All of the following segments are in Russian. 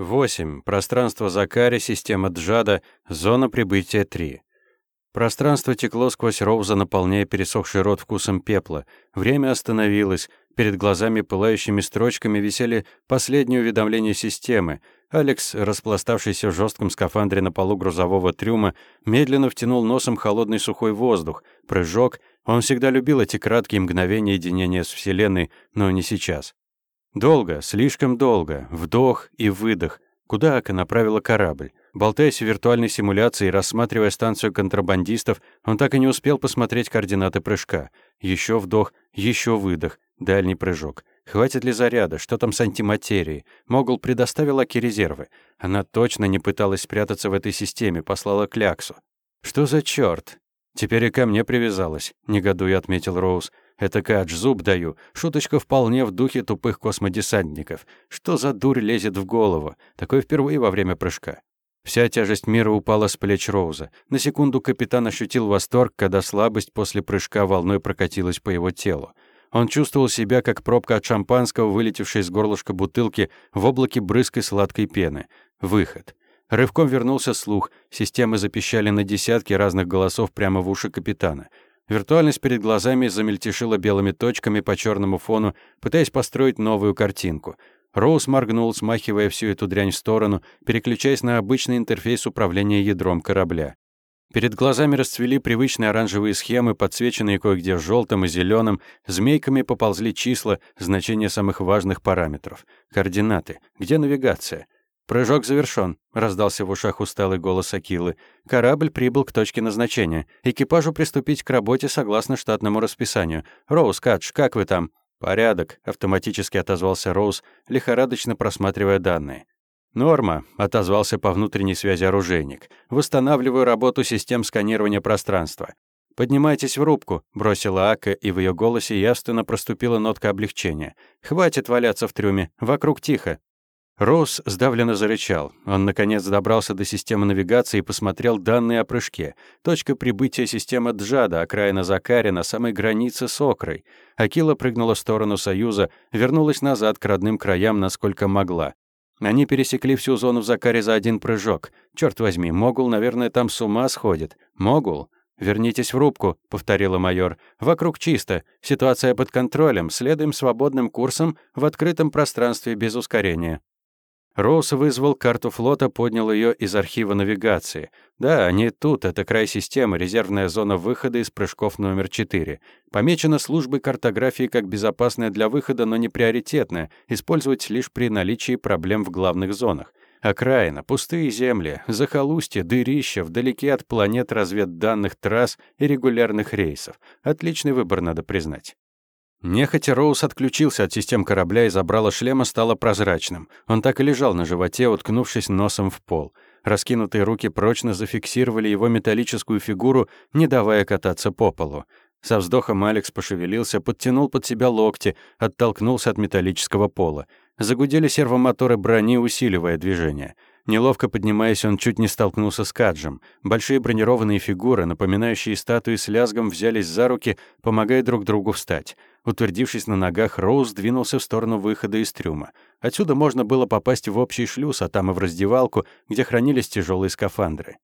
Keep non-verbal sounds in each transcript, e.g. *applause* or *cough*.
8. Пространство Закари, система Джада, зона прибытия 3. Пространство текло сквозь Роуза, наполняя пересохший рот вкусом пепла. Время остановилось. Перед глазами пылающими строчками висели последние уведомления системы. Алекс, распластавшийся в жестком скафандре на полу грузового трюма, медленно втянул носом холодный сухой воздух. Прыжок. Он всегда любил эти краткие мгновения единения с Вселенной, но не сейчас. Долго, слишком долго, вдох и выдох. Куда Ака направила корабль? Болтаясь в виртуальной симуляции и рассматривая станцию контрабандистов, он так и не успел посмотреть координаты прыжка. Еще вдох, еще выдох, дальний прыжок. Хватит ли заряда? Что там с антиматерией? Могул предоставил Аки резервы. Она точно не пыталась спрятаться в этой системе, послала кляксу. Что за черт? Теперь и ко мне привязалась, негодуя отметил Роуз. Это кадж, зуб даю. Шуточка вполне в духе тупых космодесантников. Что за дурь лезет в голову? Такое впервые во время прыжка. Вся тяжесть мира упала с плеч Роуза. На секунду капитан ощутил восторг, когда слабость после прыжка волной прокатилась по его телу. Он чувствовал себя, как пробка от шампанского, вылетевшая из горлышка бутылки в облаке брызкой сладкой пены. Выход. Рывком вернулся слух. Системы запищали на десятки разных голосов прямо в уши капитана. Виртуальность перед глазами замельтешила белыми точками по черному фону, пытаясь построить новую картинку. Роуз моргнул, смахивая всю эту дрянь в сторону, переключаясь на обычный интерфейс управления ядром корабля. Перед глазами расцвели привычные оранжевые схемы, подсвеченные кое-где желтым и зеленым, змейками поползли числа, значения самых важных параметров. Координаты. Где навигация? «Прыжок завершён», — раздался в ушах усталый голос Акилы. «Корабль прибыл к точке назначения. Экипажу приступить к работе согласно штатному расписанию. Роуз, Кадж, как вы там?» «Порядок», — автоматически отозвался Роуз, лихорадочно просматривая данные. «Норма», — отозвался по внутренней связи оружейник. «Восстанавливаю работу систем сканирования пространства». «Поднимайтесь в рубку», — бросила Ака, и в ее голосе явственно проступила нотка облегчения. «Хватит валяться в трюме. Вокруг тихо. Роуз сдавленно зарычал. Он, наконец, добрался до системы навигации и посмотрел данные о прыжке. Точка прибытия системы Джада, окраина Закари, на самой границе с Окрой. Акила прыгнула в сторону Союза, вернулась назад к родным краям, насколько могла. Они пересекли всю зону в Закаре за один прыжок. Черт возьми, Могул, наверное, там с ума сходит. Могул? «Вернитесь в рубку», — повторила майор. «Вокруг чисто. Ситуация под контролем. Следуем свободным курсом в открытом пространстве без ускорения». Роуз вызвал карту флота, поднял ее из архива навигации. Да, они тут, это край системы, резервная зона выхода из прыжков номер 4. Помечена службой картографии как безопасная для выхода, но не приоритетная, использовать лишь при наличии проблем в главных зонах. Окраина, пустые земли, захолустье, дырища, вдалеке от планет разведданных трасс и регулярных рейсов. Отличный выбор, надо признать. Нехотя Роуз отключился от систем корабля и забрало шлема стало прозрачным. Он так и лежал на животе, уткнувшись носом в пол. Раскинутые руки прочно зафиксировали его металлическую фигуру, не давая кататься по полу. Со вздохом Алекс пошевелился, подтянул под себя локти, оттолкнулся от металлического пола. Загудели сервомоторы брони, усиливая движение. Неловко поднимаясь, он чуть не столкнулся с Каджем. Большие бронированные фигуры, напоминающие статуи с лязгом, взялись за руки, помогая друг другу встать. Утвердившись на ногах, Роуз двинулся в сторону выхода из трюма. Отсюда можно было попасть в общий шлюз, а там и в раздевалку, где хранились тяжелые скафандры.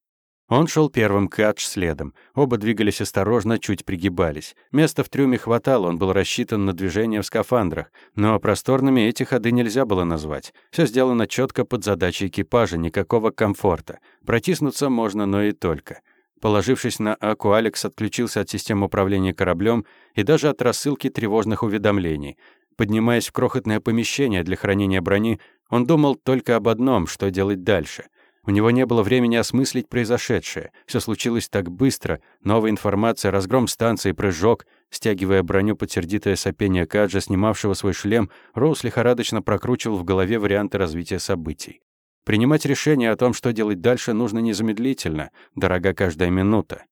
Он шел первым, Кадж следом. Оба двигались осторожно, чуть пригибались. Места в трюме хватало, он был рассчитан на движение в скафандрах. Но просторными эти ходы нельзя было назвать. Все сделано четко под задачей экипажа, никакого комфорта. Протиснуться можно, но и только. Положившись на Аку, Алекс отключился от системы управления кораблем и даже от рассылки тревожных уведомлений. Поднимаясь в крохотное помещение для хранения брони, он думал только об одном, что делать дальше. У него не было времени осмыслить произошедшее. Все случилось так быстро. Новая информация, разгром станции, прыжок. Стягивая броню под сердитое сопение Каджа, снимавшего свой шлем, Роуз лихорадочно прокручивал в голове варианты развития событий. Принимать решение о том, что делать дальше, нужно незамедлительно, дорога каждая минута.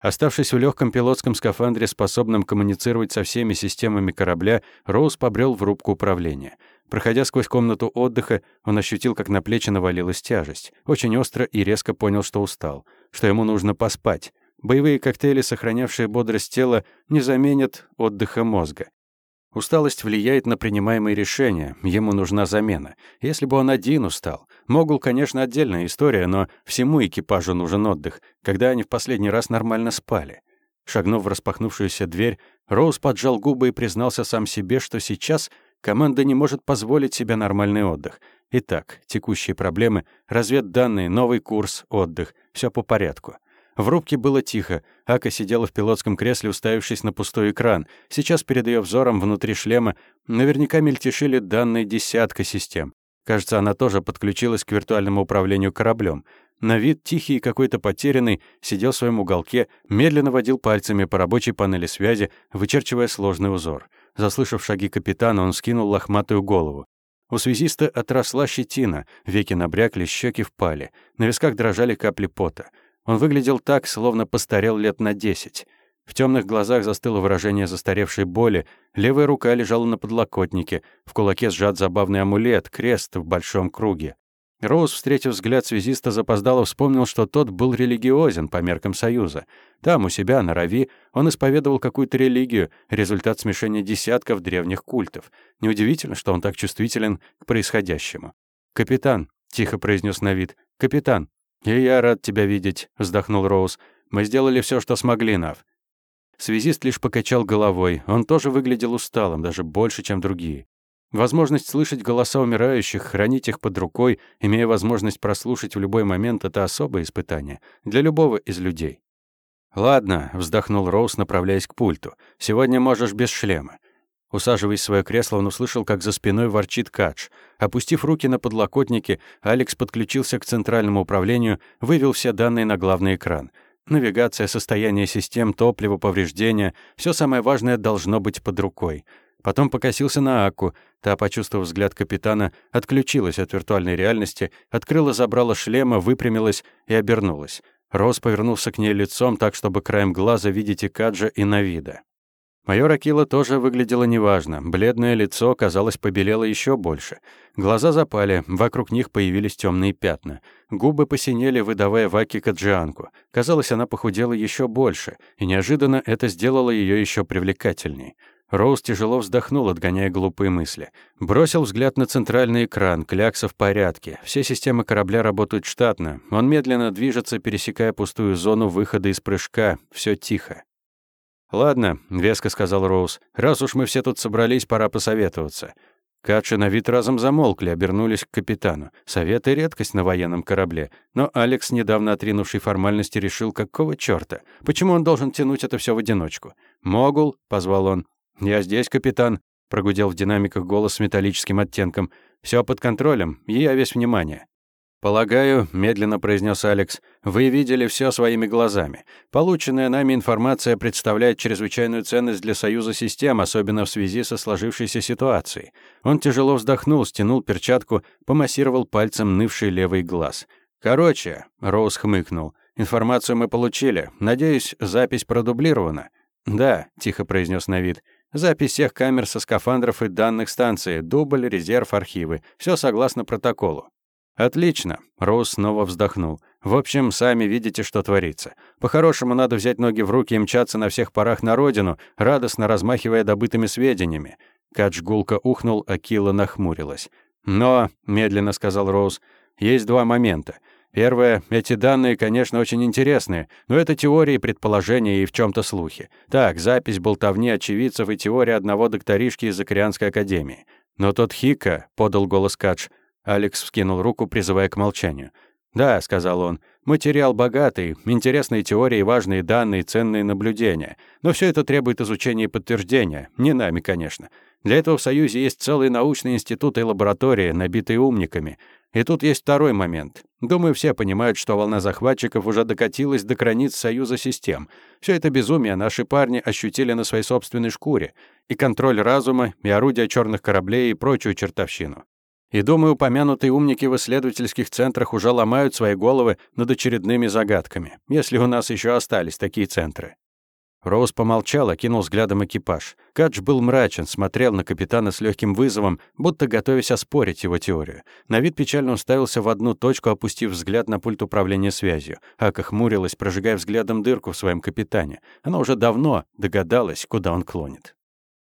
Оставшись в легком пилотском скафандре, способном коммуницировать со всеми системами корабля, Роуз побрел в рубку управления. Проходя сквозь комнату отдыха, он ощутил, как на плечи навалилась тяжесть. Очень остро и резко понял, что устал, что ему нужно поспать. Боевые коктейли, сохранявшие бодрость тела, не заменят отдыха мозга. Усталость влияет на принимаемые решения, ему нужна замена. Если бы он один устал. Могул, конечно, отдельная история, но всему экипажу нужен отдых, когда они в последний раз нормально спали. Шагнув в распахнувшуюся дверь, Роуз поджал губы и признался сам себе, что сейчас команда не может позволить себе нормальный отдых. Итак, текущие проблемы, разведданные, новый курс, отдых, все по порядку. В рубке было тихо. Ака сидела в пилотском кресле, уставившись на пустой экран. Сейчас перед ее взором внутри шлема наверняка мельтешили данные десятка систем. Кажется, она тоже подключилась к виртуальному управлению кораблем. На вид тихий и какой-то потерянный, сидел в своем уголке, медленно водил пальцами по рабочей панели связи, вычерчивая сложный узор. Заслышав шаги капитана, он скинул лохматую голову. У связиста отросла щетина, веки набрякли, щеки впали, на висках дрожали капли пота. Он выглядел так, словно постарел лет на десять. В темных глазах застыло выражение застаревшей боли, левая рука лежала на подлокотнике, в кулаке сжат забавный амулет, крест в большом круге. Роуз, встретив взгляд связиста, запоздало вспомнил, что тот был религиозен по меркам Союза. Там, у себя, на Рави, он исповедовал какую-то религию, результат смешения десятков древних культов. Неудивительно, что он так чувствителен к происходящему. «Капитан», — тихо произнес Навид, — «капитан». «И я рад тебя видеть», — вздохнул Роуз. «Мы сделали все, что смогли, Нав». Связист лишь покачал головой. Он тоже выглядел усталым, даже больше, чем другие. Возможность слышать голоса умирающих, хранить их под рукой, имея возможность прослушать в любой момент — это особое испытание для любого из людей. «Ладно», — вздохнул Роуз, направляясь к пульту. «Сегодня можешь без шлема. Усаживаясь в свое кресло, он услышал, как за спиной ворчит Кадж. Опустив руки на подлокотники, Алекс подключился к центральному управлению, вывел все данные на главный экран. Навигация, состояние систем, топливо, повреждения — все самое важное должно быть под рукой. Потом покосился на Аку. Та, почувствовав взгляд капитана, отключилась от виртуальной реальности, открыла забрала шлема, выпрямилась и обернулась. Рос повернулся к ней лицом так, чтобы краем глаза видеть и Каджа, и Навида. Майор Акила тоже выглядело неважно. Бледное лицо, казалось, побелело еще больше. Глаза запали, вокруг них появились темные пятна. Губы посинели, выдавая Ваки Каджианку. Казалось, она похудела еще больше, и неожиданно это сделало ее еще привлекательней. Роуз тяжело вздохнул, отгоняя глупые мысли. Бросил взгляд на центральный экран, клякса в порядке. Все системы корабля работают штатно. Он медленно движется, пересекая пустую зону выхода из прыжка. Все тихо. «Ладно», — веско сказал Роуз, — «раз уж мы все тут собрались, пора посоветоваться». Катши на вид разом замолкли, обернулись к капитану. Советы — редкость на военном корабле. Но Алекс, недавно отринувший формальности, решил, какого чёрта? Почему он должен тянуть это все в одиночку? «Могул», — позвал он. «Я здесь, капитан», — прогудел в динамиках голос с металлическим оттенком. Все под контролем, и я весь внимание». «Полагаю», — медленно произнес Алекс, — «вы видели все своими глазами. Полученная нами информация представляет чрезвычайную ценность для Союза систем, особенно в связи со сложившейся ситуацией». Он тяжело вздохнул, стянул перчатку, помассировал пальцем нывший левый глаз. «Короче», — Роуз хмыкнул, — «информацию мы получили. Надеюсь, запись продублирована». «Да», — тихо произнес Навид. «Запись всех камер со скафандров и данных станции, дубль, резерв, архивы. Все согласно протоколу». «Отлично», — Роуз снова вздохнул. «В общем, сами видите, что творится. По-хорошему, надо взять ноги в руки и мчаться на всех парах на родину, радостно размахивая добытыми сведениями». Кадж гулко ухнул, а Кила нахмурилась. «Но», — медленно сказал Роуз, — «есть два момента. Первое, эти данные, конечно, очень интересные, но это теории, предположения и в чем то слухи. Так, запись болтовни очевидцев и теория одного докторишки из Закарианской академии. Но тот Хика, — подал голос Кадж, — Алекс вскинул руку, призывая к молчанию. «Да», — сказал он, — «материал богатый, интересные теории, важные данные, ценные наблюдения. Но все это требует изучения и подтверждения. Не нами, конечно. Для этого в Союзе есть целые научные институты и лаборатории, набитые умниками. И тут есть второй момент. Думаю, все понимают, что волна захватчиков уже докатилась до границ Союза систем. Все это безумие наши парни ощутили на своей собственной шкуре. И контроль разума, и орудия черных кораблей, и прочую чертовщину. И, думаю, упомянутые умники в исследовательских центрах уже ломают свои головы над очередными загадками, если у нас еще остались такие центры. Роуз помолчал, окинул взглядом экипаж. Кадж был мрачен, смотрел на капитана с легким вызовом, будто готовясь оспорить его теорию. На вид печально уставился в одну точку, опустив взгляд на пульт управления связью. Ака хмурилась, прожигая взглядом дырку в своем капитане. Она уже давно догадалась, куда он клонит.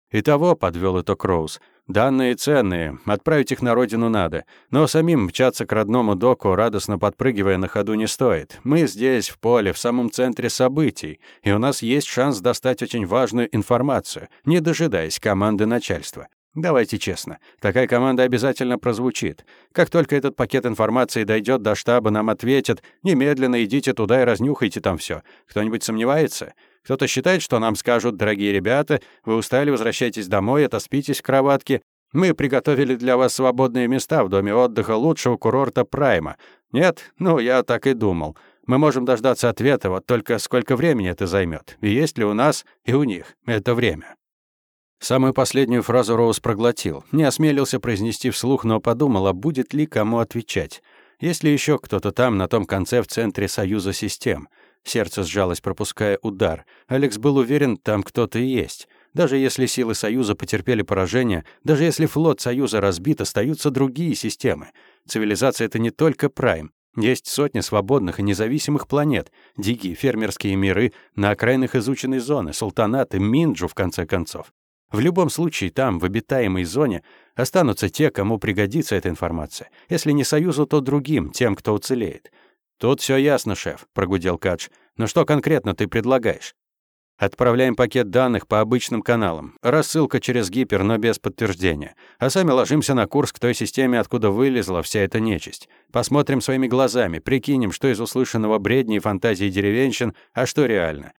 «Итого», — подвел итог Роуз, — «данные ценные, отправить их на родину надо, но самим мчаться к родному доку, радостно подпрыгивая на ходу, не стоит. Мы здесь, в поле, в самом центре событий, и у нас есть шанс достать очень важную информацию, не дожидаясь команды начальства. Давайте честно, такая команда обязательно прозвучит. Как только этот пакет информации дойдет до штаба, нам ответят, немедленно идите туда и разнюхайте там все. Кто-нибудь сомневается? Кто-то считает, что нам скажут, дорогие ребята, вы устали, возвращайтесь домой, отоспитесь в кроватке. Мы приготовили для вас свободные места в доме отдыха лучшего курорта Прайма. Нет? Ну, я так и думал. Мы можем дождаться ответа, вот только сколько времени это займет. И есть ли у нас и у них это время? Самую последнюю фразу Роуз проглотил. Не осмелился произнести вслух, но подумал, а будет ли кому отвечать. Есть ли еще кто-то там, на том конце, в центре союза систем? Сердце сжалось, пропуская удар. Алекс был уверен, там кто-то есть. Даже если силы Союза потерпели поражение, даже если флот Союза разбит, остаются другие системы. Цивилизация — это не только Прайм. Есть сотни свободных и независимых планет, дикие фермерские миры, на окраинах изученной зоны, султанаты, Минджу, в конце концов. В любом случае, там, в обитаемой зоне, останутся те, кому пригодится эта информация. Если не Союзу, то другим, тем, кто уцелеет. «Тут все ясно, шеф», — прогудел Кадж. «Но что конкретно ты предлагаешь?» Отправляем пакет данных по обычным каналам. Рассылка через гипер, но без подтверждения. А сами ложимся на курс к той системе, откуда вылезла вся эта нечисть. Посмотрим своими глазами, прикинем, что из услышанного бредни и фантазии деревенщин, а что реально.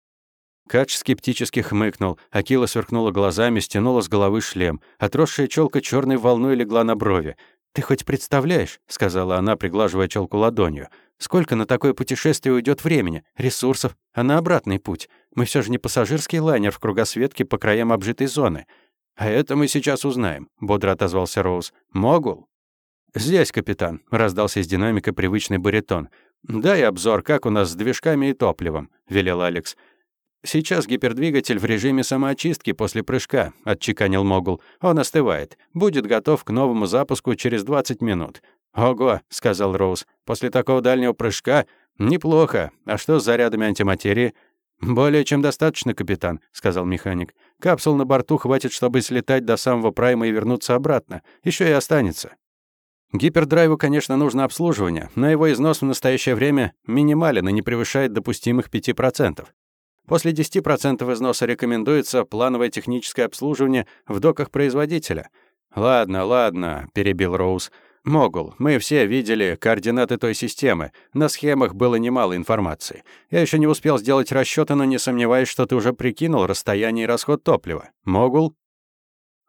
Кач скептически хмыкнул, Акила сверкнула глазами, стянула с головы шлем. Отросшая челка черной волной легла на брови. «Ты хоть представляешь?» — сказала она, приглаживая челку ладонью. Сколько на такое путешествие уйдет времени, ресурсов, а на обратный путь? Мы все же не пассажирский лайнер в кругосветке по краям обжитой зоны. А это мы сейчас узнаем, бодро отозвался Роуз. Могул? Здесь, капитан, раздался из динамика привычный баритон. Дай обзор, как у нас с движками и топливом, велел Алекс. «Сейчас гипердвигатель в режиме самоочистки после прыжка», — отчеканил Могул. «Он остывает. Будет готов к новому запуску через 20 минут. «Ого», — сказал Роуз, — «после такого дальнего прыжка неплохо. А что с зарядами антиматерии?» «Более чем достаточно, капитан», — сказал механик. «Капсул на борту хватит, чтобы слетать до самого прайма и вернуться обратно. Еще и останется». Гипердрайву, конечно, нужно обслуживание, но его износ в настоящее время минимален и не превышает допустимых 5%. После 10% износа рекомендуется плановое техническое обслуживание в доках производителя. «Ладно, ладно», — перебил Роуз. Могул, мы все видели координаты той системы. На схемах было немало информации. Я еще не успел сделать расчеты, но не сомневаюсь, что ты уже прикинул расстояние и расход топлива. Могул?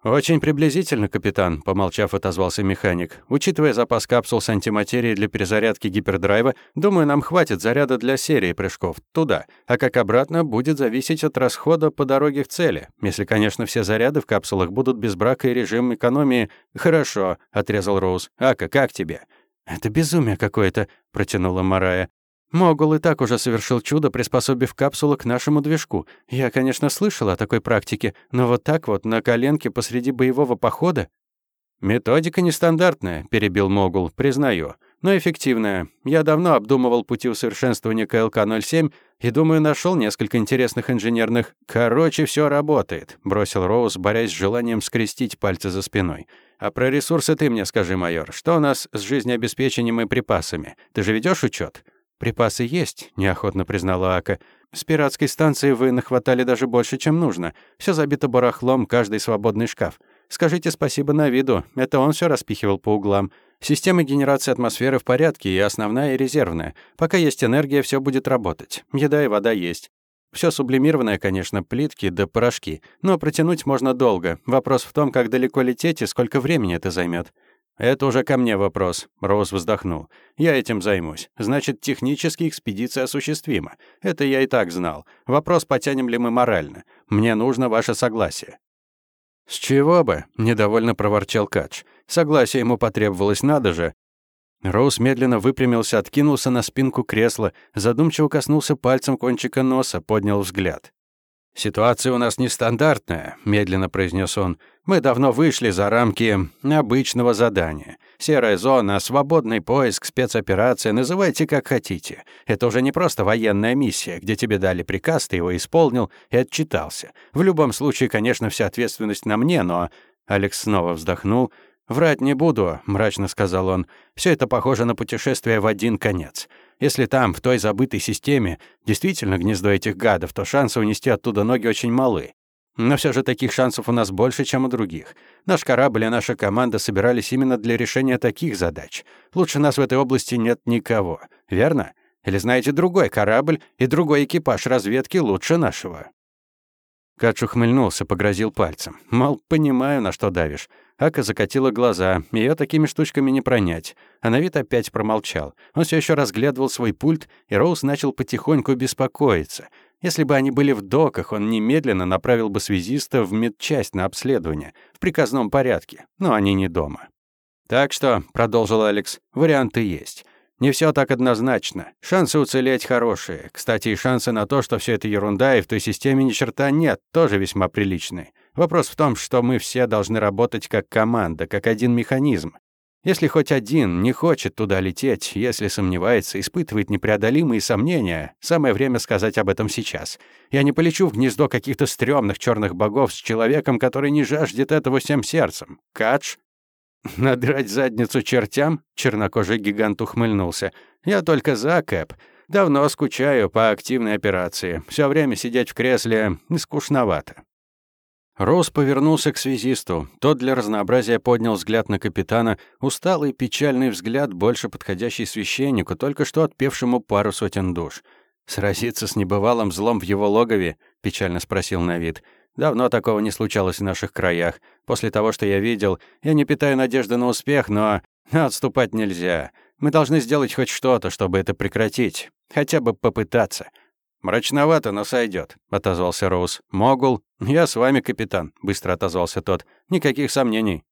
«Очень приблизительно, капитан», — помолчав, отозвался механик. «Учитывая запас капсул с антиматерией для перезарядки гипердрайва, думаю, нам хватит заряда для серии прыжков туда, а как обратно будет зависеть от расхода по дороге к цели. Если, конечно, все заряды в капсулах будут без брака и режим экономии...» «Хорошо», — отрезал Роуз. «Ака, как тебе?» «Это безумие какое-то», — протянула Марая. Могул и так уже совершил чудо, приспособив капсулу к нашему движку. Я, конечно, слышал о такой практике, но вот так вот, на коленке посреди боевого похода... «Методика нестандартная», — перебил Могул, признаю, но эффективная. Я давно обдумывал пути усовершенствования КЛК-07 и, думаю, нашел несколько интересных инженерных... Короче, все работает», — бросил Роуз, борясь с желанием скрестить пальцы за спиной. «А про ресурсы ты мне скажи, майор. Что у нас с жизнеобеспечением и припасами? Ты же ведешь учет? «Припасы есть», — неохотно признала Ака. «С пиратской станции вы нахватали даже больше, чем нужно. Все забито барахлом, каждый свободный шкаф. Скажите спасибо на виду, это он все распихивал по углам. Система генерации атмосферы в порядке, и основная, и резервная. Пока есть энергия, все будет работать. Еда и вода есть. Все сублимированное, конечно, плитки да порошки, но протянуть можно долго. Вопрос в том, как далеко лететь и сколько времени это займет. «Это уже ко мне вопрос», — Роуз вздохнул. «Я этим займусь. Значит, технически экспедиция осуществима. Это я и так знал. Вопрос, потянем ли мы морально. Мне нужно ваше согласие». «С чего бы?» — недовольно проворчал Кач. «Согласие ему потребовалось, надо же». Роуз медленно выпрямился, откинулся на спинку кресла, задумчиво коснулся пальцем кончика носа, поднял взгляд. «Ситуация у нас нестандартная», — медленно произнес он. «Мы давно вышли за рамки обычного задания. Серая зона, свободный поиск, спецоперация, называйте как хотите. Это уже не просто военная миссия, где тебе дали приказ, ты его исполнил и отчитался. В любом случае, конечно, вся ответственность на мне, но...» Алекс снова вздохнул. «Врать не буду», — мрачно сказал он. «Все это похоже на путешествие в один конец. Если там, в той забытой системе, действительно гнездо этих гадов, то шансы унести оттуда ноги очень малы. Но все же таких шансов у нас больше, чем у других. Наш корабль и наша команда собирались именно для решения таких задач. Лучше нас в этой области нет никого. Верно? Или знаете другой корабль и другой экипаж разведки лучше нашего?» Кач ухмыльнулся, погрозил пальцем. Мол, понимаю, на что давишь. Ака закатила глаза. Ее такими штучками не пронять. А на вид опять промолчал. Он все еще разглядывал свой пульт, и Роуз начал потихоньку беспокоиться. Если бы они были в доках, он немедленно направил бы связиста в медчасть на обследование, в приказном порядке. Но они не дома. «Так что», — продолжил Алекс, — «варианты есть. Не все так однозначно. Шансы уцелеть хорошие. Кстати, и шансы на то, что все это ерунда и в той системе ни черта нет, тоже весьма приличные. Вопрос в том, что мы все должны работать как команда, как один механизм. Если хоть один не хочет туда лететь, если сомневается, испытывает непреодолимые сомнения, самое время сказать об этом сейчас. Я не полечу в гнездо каких-то стрёмных черных богов с человеком, который не жаждет этого всем сердцем. Кадж *laughs* «Надрать задницу чертям?» — чернокожий гигант ухмыльнулся. «Я только за, Кэп. Давно скучаю по активной операции. Всё время сидеть в кресле скучновато». Роуз повернулся к связисту. Тот для разнообразия поднял взгляд на капитана, усталый печальный взгляд, больше подходящий священнику, только что отпевшему пару сотен душ. «Сразиться с небывалым злом в его логове?» — печально спросил Навид. Давно такого не случалось в наших краях. После того, что я видел, я не питаю надежды на успех, но отступать нельзя. Мы должны сделать хоть что-то, чтобы это прекратить. Хотя бы попытаться. «Мрачновато, но сойдет, отозвался Роуз. «Могул?» «Я с вами, капитан», — быстро отозвался тот. «Никаких сомнений».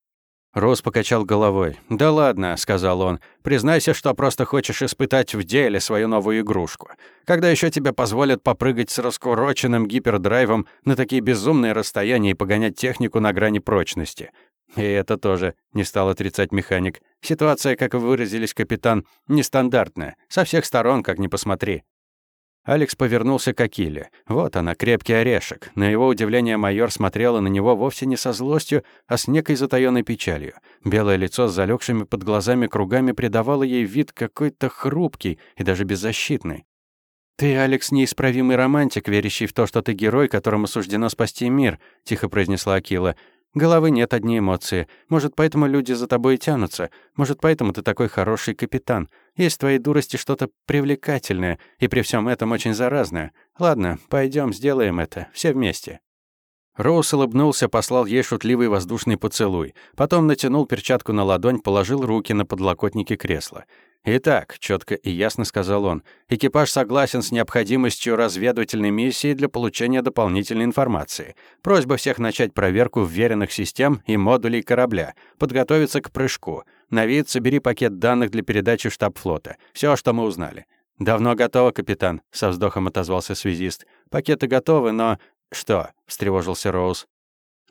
Рос покачал головой. «Да ладно», — сказал он. «Признайся, что просто хочешь испытать в деле свою новую игрушку. Когда еще тебе позволят попрыгать с раскуроченным гипердрайвом на такие безумные расстояния и погонять технику на грани прочности?» «И это тоже», — не стал отрицать механик. «Ситуация, как выразились капитан, нестандартная. Со всех сторон, как ни посмотри. Алекс повернулся к Акиле. Вот она, крепкий орешек. На его удивление майор смотрела на него вовсе не со злостью, а с некой затаённой печалью. Белое лицо с залегшими под глазами кругами придавало ей вид какой-то хрупкий и даже беззащитный. «Ты, Алекс, неисправимый романтик, верящий в то, что ты герой, которому суждено спасти мир», — тихо произнесла Акила. Головы нет, одни эмоции. Может, поэтому люди за тобой и тянутся. Может, поэтому ты такой хороший капитан. Есть в твоей дурости что-то привлекательное, и при всем этом очень заразное. Ладно, пойдем, сделаем это. Все вместе». Роуз улыбнулся, послал ей шутливый воздушный поцелуй. Потом натянул перчатку на ладонь, положил руки на подлокотники кресла. «Итак», — четко и ясно сказал он, «экипаж согласен с необходимостью разведывательной миссии для получения дополнительной информации. Просьба всех начать проверку вверенных систем и модулей корабля, подготовиться к прыжку. На вид собери пакет данных для передачи в штаб флота. Все, что мы узнали». «Давно готово, капитан», — со вздохом отозвался связист. «Пакеты готовы, но...» «Что?» — встревожился Роуз.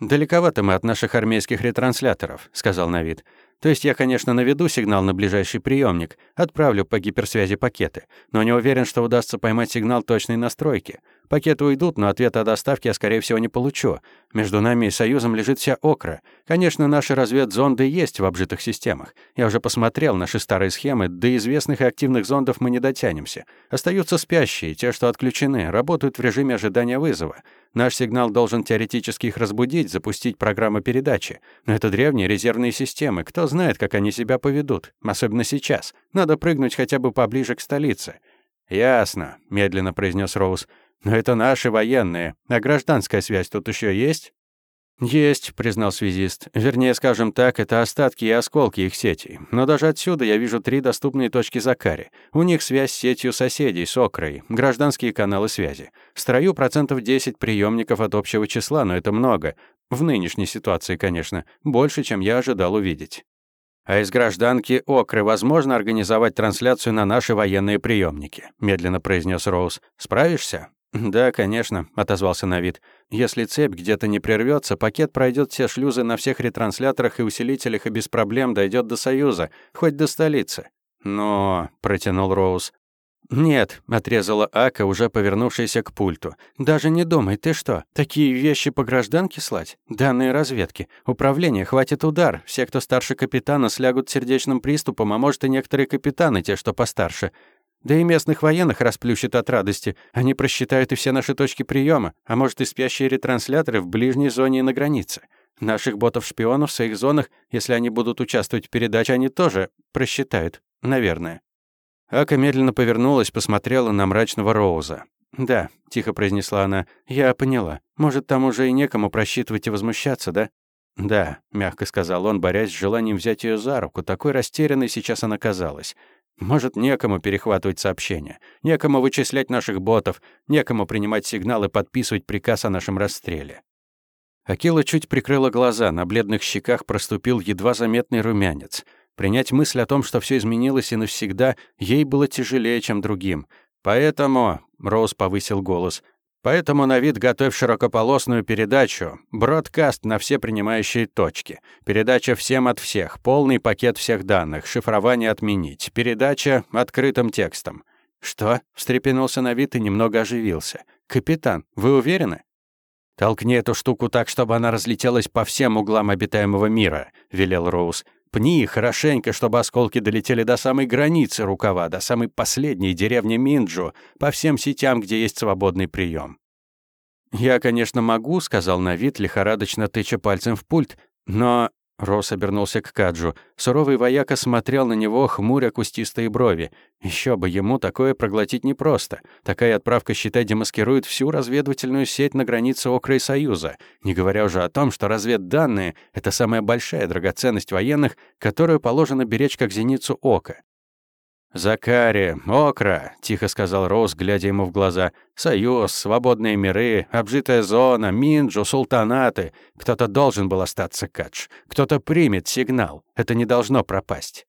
«Далековато мы от наших армейских ретрансляторов», — сказал Навид. То есть я, конечно, наведу сигнал на ближайший приемник, отправлю по гиперсвязи пакеты, но не уверен, что удастся поймать сигнал точной настройки. Пакеты уйдут, но ответа о доставке я, скорее всего, не получу. Между нами и Союзом лежит вся окра. Конечно, наши разведзонды есть в обжитых системах. Я уже посмотрел наши старые схемы, до известных и активных зондов мы не дотянемся. Остаются спящие, те, что отключены, работают в режиме ожидания вызова. Наш сигнал должен теоретически их разбудить, запустить программу передачи. Но это древние резервные системы. Кто знает, как они себя поведут. Особенно сейчас. Надо прыгнуть хотя бы поближе к столице. «Ясно», — медленно произнес Роуз. Но это наши военные. А гражданская связь тут еще есть? «Есть», — признал связист. «Вернее, скажем так, это остатки и осколки их сети. Но даже отсюда я вижу три доступные точки Закари. У них связь с сетью соседей, с Окрой, гражданские каналы связи. В строю процентов 10 приемников от общего числа, но это много. В нынешней ситуации, конечно, больше, чем я ожидал увидеть. А из гражданки Окры возможно организовать трансляцию на наши военные приемники, медленно произнес Роуз. Справишься? «Да, конечно», — отозвался Навид. «Если цепь где-то не прервется, пакет пройдет все шлюзы на всех ретрансляторах и усилителях и без проблем дойдет до Союза, хоть до столицы». «Но...» — протянул Роуз. «Нет», — отрезала Ака, уже повернувшаяся к пульту. «Даже не думай, ты что, такие вещи по гражданке слать? Данные разведки. Управление, хватит удар. Все, кто старше капитана, слягут сердечным приступом, а может и некоторые капитаны, те, что постарше. Да и местных военных расплющит от радости. Они просчитают и все наши точки приема, а может и спящие ретрансляторы в ближней зоне и на границе. Наших ботов-шпионов в своих зонах, если они будут участвовать в передаче, они тоже просчитают. Наверное. Ака медленно повернулась, посмотрела на мрачного Роуза. «Да», — тихо произнесла она, — «я поняла. Может, там уже и некому просчитывать и возмущаться, да?» «Да», — мягко сказал он, борясь с желанием взять ее за руку. Такой растерянной сейчас она казалась. Может, некому перехватывать сообщения, некому вычислять наших ботов, некому принимать сигналы и подписывать приказ о нашем расстреле. Акила чуть прикрыла глаза, на бледных щеках проступил едва заметный румянец. Принять мысль о том, что все изменилось и навсегда, ей было тяжелее, чем другим. Поэтому, Роуз повысил голос, Поэтому на вид готовь широкополосную передачу, бродкаст на все принимающие точки, передача всем от всех, полный пакет всех данных, шифрование отменить, передача открытым текстом. Что? встрепенулся на вид и немного оживился. Капитан, вы уверены? Толкни эту штуку так, чтобы она разлетелась по всем углам обитаемого мира, велел Роуз. Пни хорошенько, чтобы осколки долетели до самой границы рукава, до самой последней деревни Минджу, по всем сетям, где есть свободный прием. «Я, конечно, могу», — сказал Навид, лихорадочно тыча пальцем в пульт, «но Рос обернулся к Каджу. Суровый вояка смотрел на него, хмуря кустистые брови. Еще бы, ему такое проглотить непросто. Такая отправка, считай, демаскирует всю разведывательную сеть на границе Окра Союза. Не говоря уже о том, что разведданные — это самая большая драгоценность военных, которую положено беречь как зеницу ока. «Закари, Окра», — тихо сказал Роуз, глядя ему в глаза. «Союз, свободные миры, обжитая зона, Минджу, султанаты. Кто-то должен был остаться, Кадж. Кто-то примет сигнал. Это не должно пропасть».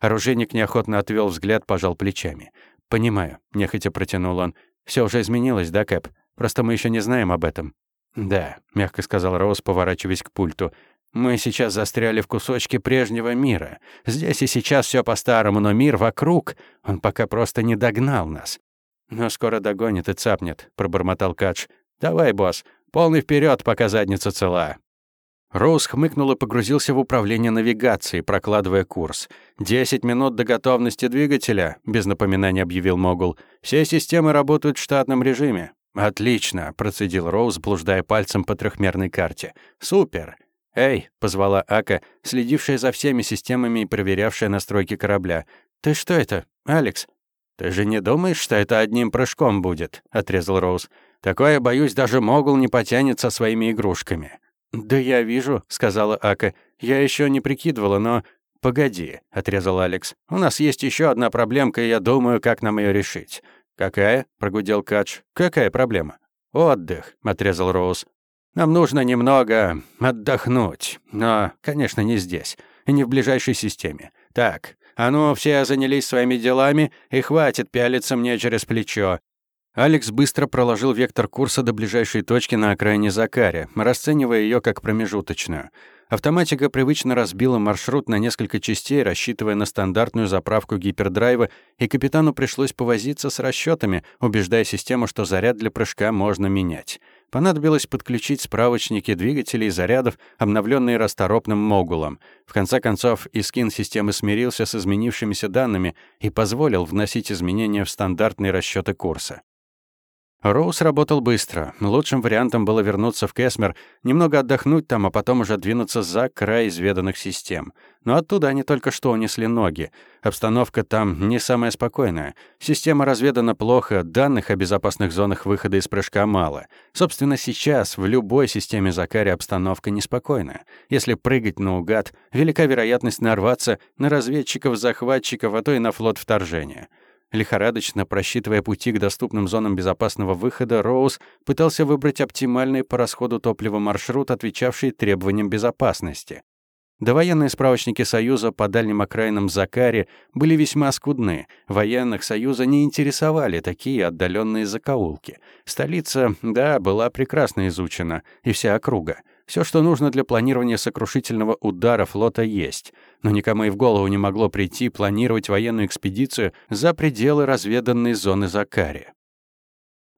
Оружейник неохотно отвел взгляд, пожал плечами. «Понимаю», — нехотя протянул он. Все уже изменилось, да, Кэп? Просто мы еще не знаем об этом». «Да», — мягко сказал Роуз, поворачиваясь к пульту. Мы сейчас застряли в кусочке прежнего мира. Здесь и сейчас все по-старому, но мир вокруг, он пока просто не догнал нас. Но скоро догонит и цапнет, пробормотал Кадж. Давай, босс, полный вперед, пока задница цела. Роуз хмыкнул и погрузился в управление навигацией, прокладывая курс. «Десять минут до готовности двигателя», — без напоминания объявил Могул. «Все системы работают в штатном режиме». «Отлично», — процедил Роуз, блуждая пальцем по трехмерной карте. «Супер. «Эй!» — позвала Ака, следившая за всеми системами и проверявшая настройки корабля. «Ты что это, Алекс?» «Ты же не думаешь, что это одним прыжком будет?» — отрезал Роуз. «Такое, боюсь, даже Могул не потянет со своими игрушками». «Да я вижу», — сказала Ака. «Я еще не прикидывала, но...» «Погоди», — отрезал Алекс. «У нас есть еще одна проблемка, и я думаю, как нам ее решить». «Какая?» — прогудел Кач. «Какая проблема?» «Отдых», — отрезал Роуз. Нам нужно немного отдохнуть. Но, конечно, не здесь. И не в ближайшей системе. Так, а ну, все занялись своими делами, и хватит пялиться мне через плечо. Алекс быстро проложил вектор курса до ближайшей точки на окраине Закаря, расценивая ее как промежуточную. Автоматика привычно разбила маршрут на несколько частей, рассчитывая на стандартную заправку гипердрайва, и капитану пришлось повозиться с расчетами, убеждая систему, что заряд для прыжка можно менять. Понадобилось подключить справочники двигателей и зарядов, обновленные расторопным могулом. В конце концов, Искин системы смирился с изменившимися данными и позволил вносить изменения в стандартные расчеты курса. Роуз работал быстро. Лучшим вариантом было вернуться в Кэсмер, немного отдохнуть там, а потом уже двинуться за край изведанных систем. Но оттуда они только что унесли ноги. Обстановка там не самая спокойная. Система разведана плохо, данных о безопасных зонах выхода из прыжка мало. Собственно, сейчас в любой системе Закари обстановка неспокойная. Если прыгать наугад, велика вероятность нарваться на разведчиков-захватчиков, а то и на флот вторжения. Лихорадочно просчитывая пути к доступным зонам безопасного выхода, Роуз пытался выбрать оптимальный по расходу топлива маршрут, отвечавший требованиям безопасности. Довоенные справочники Союза по дальним окраинам Закари были весьма скудны. Военных Союза не интересовали такие отдаленные закоулки. Столица, да, была прекрасно изучена, и вся округа. Все, что нужно для планирования сокрушительного удара флота, есть. Но никому и в голову не могло прийти планировать военную экспедицию за пределы разведанной зоны Закари.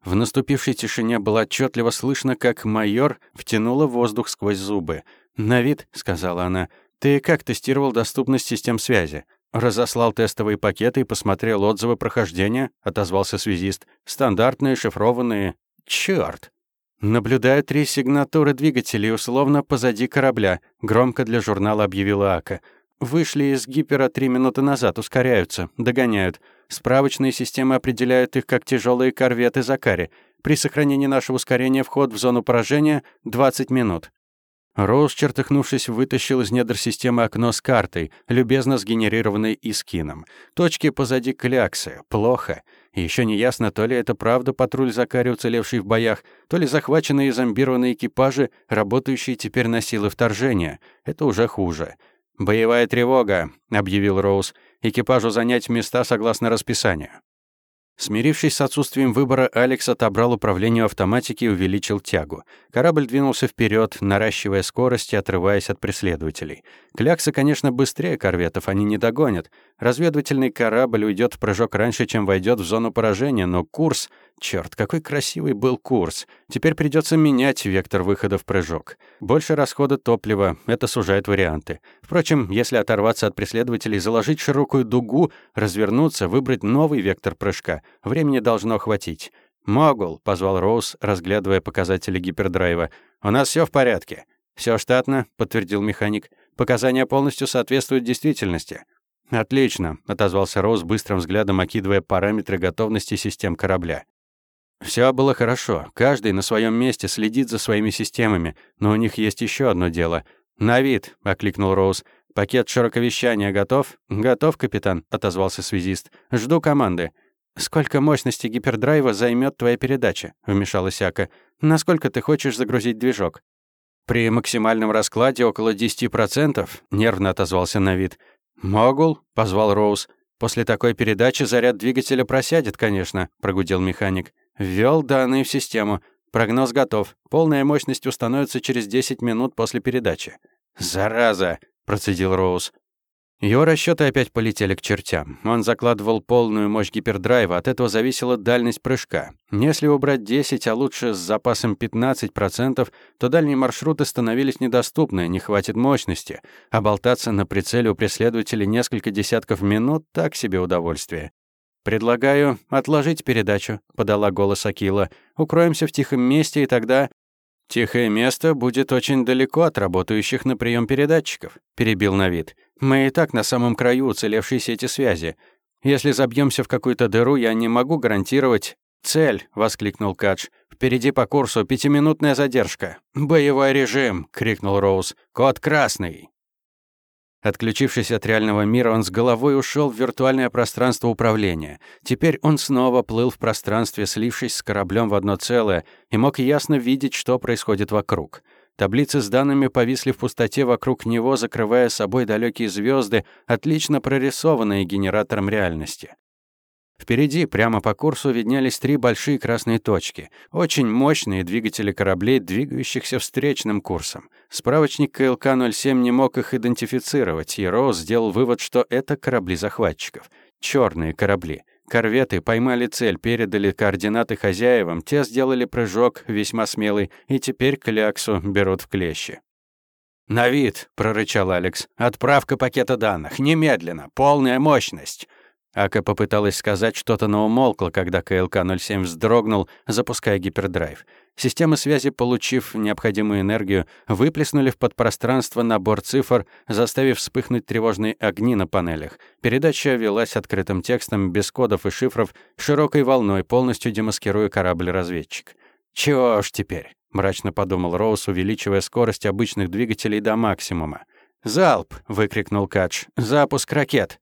В наступившей тишине было отчетливо слышно, как майор втянула воздух сквозь зубы. «На вид», — сказала она, — «ты как тестировал доступность систем связи?» «Разослал тестовые пакеты и посмотрел отзывы прохождения», — отозвался связист. «Стандартные, шифрованные». «Чёрт!» «Наблюдаю три сигнатуры двигателей условно позади корабля», — громко для журнала объявила Ака. «Вышли из гипера три минуты назад, ускоряются, догоняют. Справочные системы определяют их как тяжелые корветы Закари. При сохранении нашего ускорения вход в зону поражения — 20 минут. Роуз, чертыхнувшись, вытащил из недр системы окно с картой, любезно сгенерированной Искином. Точки позади кляксы. Плохо. И еще не ясно, то ли это правда патруль Закари, уцелевший в боях, то ли захваченные и зомбированные экипажи, работающие теперь на силы вторжения. Это уже хуже. «Боевая тревога», — объявил Роуз. «Экипажу занять места согласно расписанию». Смирившись с отсутствием выбора, Алекс отобрал управление автоматики и увеличил тягу. Корабль двинулся вперед, наращивая скорость и отрываясь от преследователей. Кляксы, конечно, быстрее корветов, они не догонят. Разведывательный корабль уйдет в прыжок раньше, чем войдет в зону поражения, но курс Черт, какой красивый был курс. Теперь придется менять вектор выхода в прыжок. Больше расхода топлива, это сужает варианты. Впрочем, если оторваться от преследователей, заложить широкую дугу, развернуться, выбрать новый вектор прыжка, времени должно хватить. «Могул», — позвал Роуз, разглядывая показатели гипердрайва. «У нас все в порядке». Все штатно», — подтвердил механик. «Показания полностью соответствуют действительности». «Отлично», — отозвался Роуз, быстрым взглядом окидывая параметры готовности систем корабля. Все было хорошо. Каждый на своем месте следит за своими системами, но у них есть еще одно дело. «На вид», — окликнул Роуз. «Пакет широковещания готов?» «Готов, капитан», — отозвался связист. «Жду команды». «Сколько мощности гипердрайва займет твоя передача?» — вмешалась Ака. «Насколько ты хочешь загрузить движок?» «При максимальном раскладе около 10%, — нервно отозвался Навид. «Могул?» — позвал Роуз. «После такой передачи заряд двигателя просядет, конечно», — прогудел механик. Ввел данные в систему. Прогноз готов. Полная мощность установится через 10 минут после передачи. «Зараза!» — процедил Роуз. Его расчеты опять полетели к чертям. Он закладывал полную мощь гипердрайва, от этого зависела дальность прыжка. Если убрать 10, а лучше с запасом 15%, то дальние маршруты становились недоступны, не хватит мощности. А болтаться на прицеле у преследователей несколько десятков минут — так себе удовольствие. «Предлагаю отложить передачу», — подала голос Акила. «Укроемся в тихом месте, и тогда...» «Тихое место будет очень далеко от работающих на прием передатчиков», — перебил Навид. «Мы и так на самом краю уцелевшей сети связи. Если забьемся в какую-то дыру, я не могу гарантировать...» «Цель!» — воскликнул Кадж. «Впереди по курсу пятиминутная задержка». «Боевой режим!» — крикнул Роуз. «Код красный!» Отключившись от реального мира, он с головой ушел в виртуальное пространство управления. Теперь он снова плыл в пространстве, слившись с кораблем в одно целое, и мог ясно видеть, что происходит вокруг. Таблицы с данными повисли в пустоте вокруг него, закрывая собой далекие звезды, отлично прорисованные генератором реальности. Впереди, прямо по курсу, виднелись три большие красные точки. Очень мощные двигатели кораблей, двигающихся встречным курсом. Справочник КЛК-07 не мог их идентифицировать, и Роуз сделал вывод, что это корабли захватчиков. Черные корабли. Корветы поймали цель, передали координаты хозяевам, те сделали прыжок, весьма смелый, и теперь кляксу берут в клещи. «На вид!» — прорычал Алекс. «Отправка пакета данных! Немедленно! Полная мощность!» Ака попыталась сказать что-то, но умолкла, когда КЛК-07 вздрогнул, запуская гипердрайв. Системы связи, получив необходимую энергию, выплеснули в подпространство набор цифр, заставив вспыхнуть тревожные огни на панелях. Передача велась открытым текстом, без кодов и шифров, широкой волной, полностью демаскируя корабль-разведчик. «Чего ж теперь?» — мрачно подумал Роуз, увеличивая скорость обычных двигателей до максимума. «Залп!» — выкрикнул Кадж. «Запуск ракет!»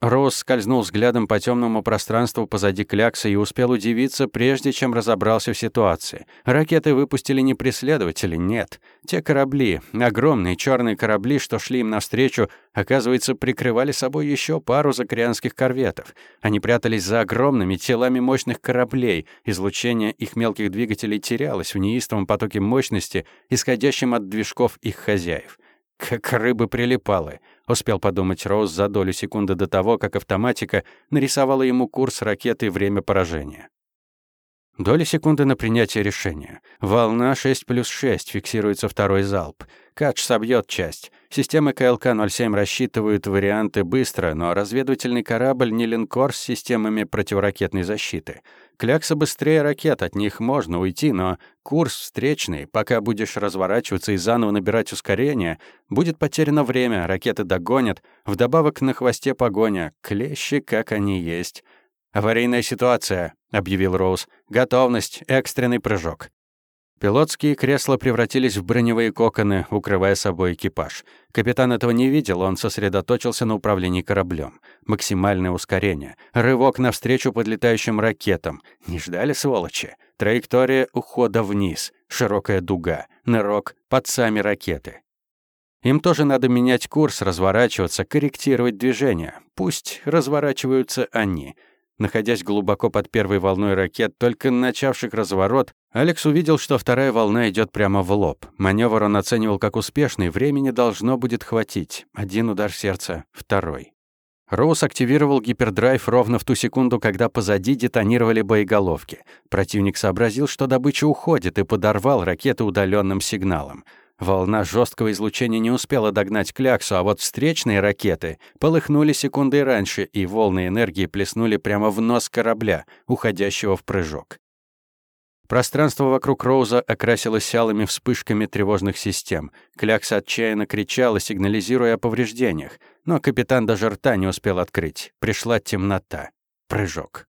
Роуз скользнул взглядом по темному пространству позади клякса и успел удивиться, прежде чем разобрался в ситуации. Ракеты выпустили не преследователи, нет. Те корабли, огромные черные корабли, что шли им навстречу, оказывается, прикрывали собой еще пару закарианских корветов. Они прятались за огромными телами мощных кораблей. Излучение их мелких двигателей терялось в неистовом потоке мощности, исходящем от движков их хозяев. Как рыбы прилипалы, успел подумать Роуз за долю секунды до того, как автоматика нарисовала ему курс ракеты и время поражения. Доли секунды на принятие решения. Волна 6 плюс 6, фиксируется второй залп. Кач собьет часть. Системы КЛК-07 рассчитывают варианты быстро, но разведывательный корабль не линкор с системами противоракетной защиты. Клякса быстрее ракет, от них можно уйти, но курс встречный, пока будешь разворачиваться и заново набирать ускорение, будет потеряно время, ракеты догонят, вдобавок на хвосте погоня, клещи как они есть. «Аварийная ситуация», — объявил Роуз. «Готовность, экстренный прыжок». Пилотские кресла превратились в броневые коконы, укрывая собой экипаж. Капитан этого не видел, он сосредоточился на управлении кораблем. Максимальное ускорение. Рывок навстречу подлетающим ракетам. Не ждали, сволочи? Траектория ухода вниз. Широкая дуга. Нырок под сами ракеты. Им тоже надо менять курс, разворачиваться, корректировать движение. Пусть разворачиваются они. Находясь глубоко под первой волной ракет, только начавших разворот, Алекс увидел, что вторая волна идет прямо в лоб. Маневр он оценивал как успешный, времени должно будет хватить. Один удар сердца, второй. Роуз активировал гипердрайв ровно в ту секунду, когда позади детонировали боеголовки. Противник сообразил, что добыча уходит, и подорвал ракеты удаленным сигналом. Волна жесткого излучения не успела догнать кляксу, а вот встречные ракеты полыхнули секундой раньше, и волны энергии плеснули прямо в нос корабля, уходящего в прыжок. Пространство вокруг Роуза окрасилось алыми вспышками тревожных систем. Клякса отчаянно кричала, сигнализируя о повреждениях, но капитан даже рта не успел открыть. Пришла темнота. Прыжок.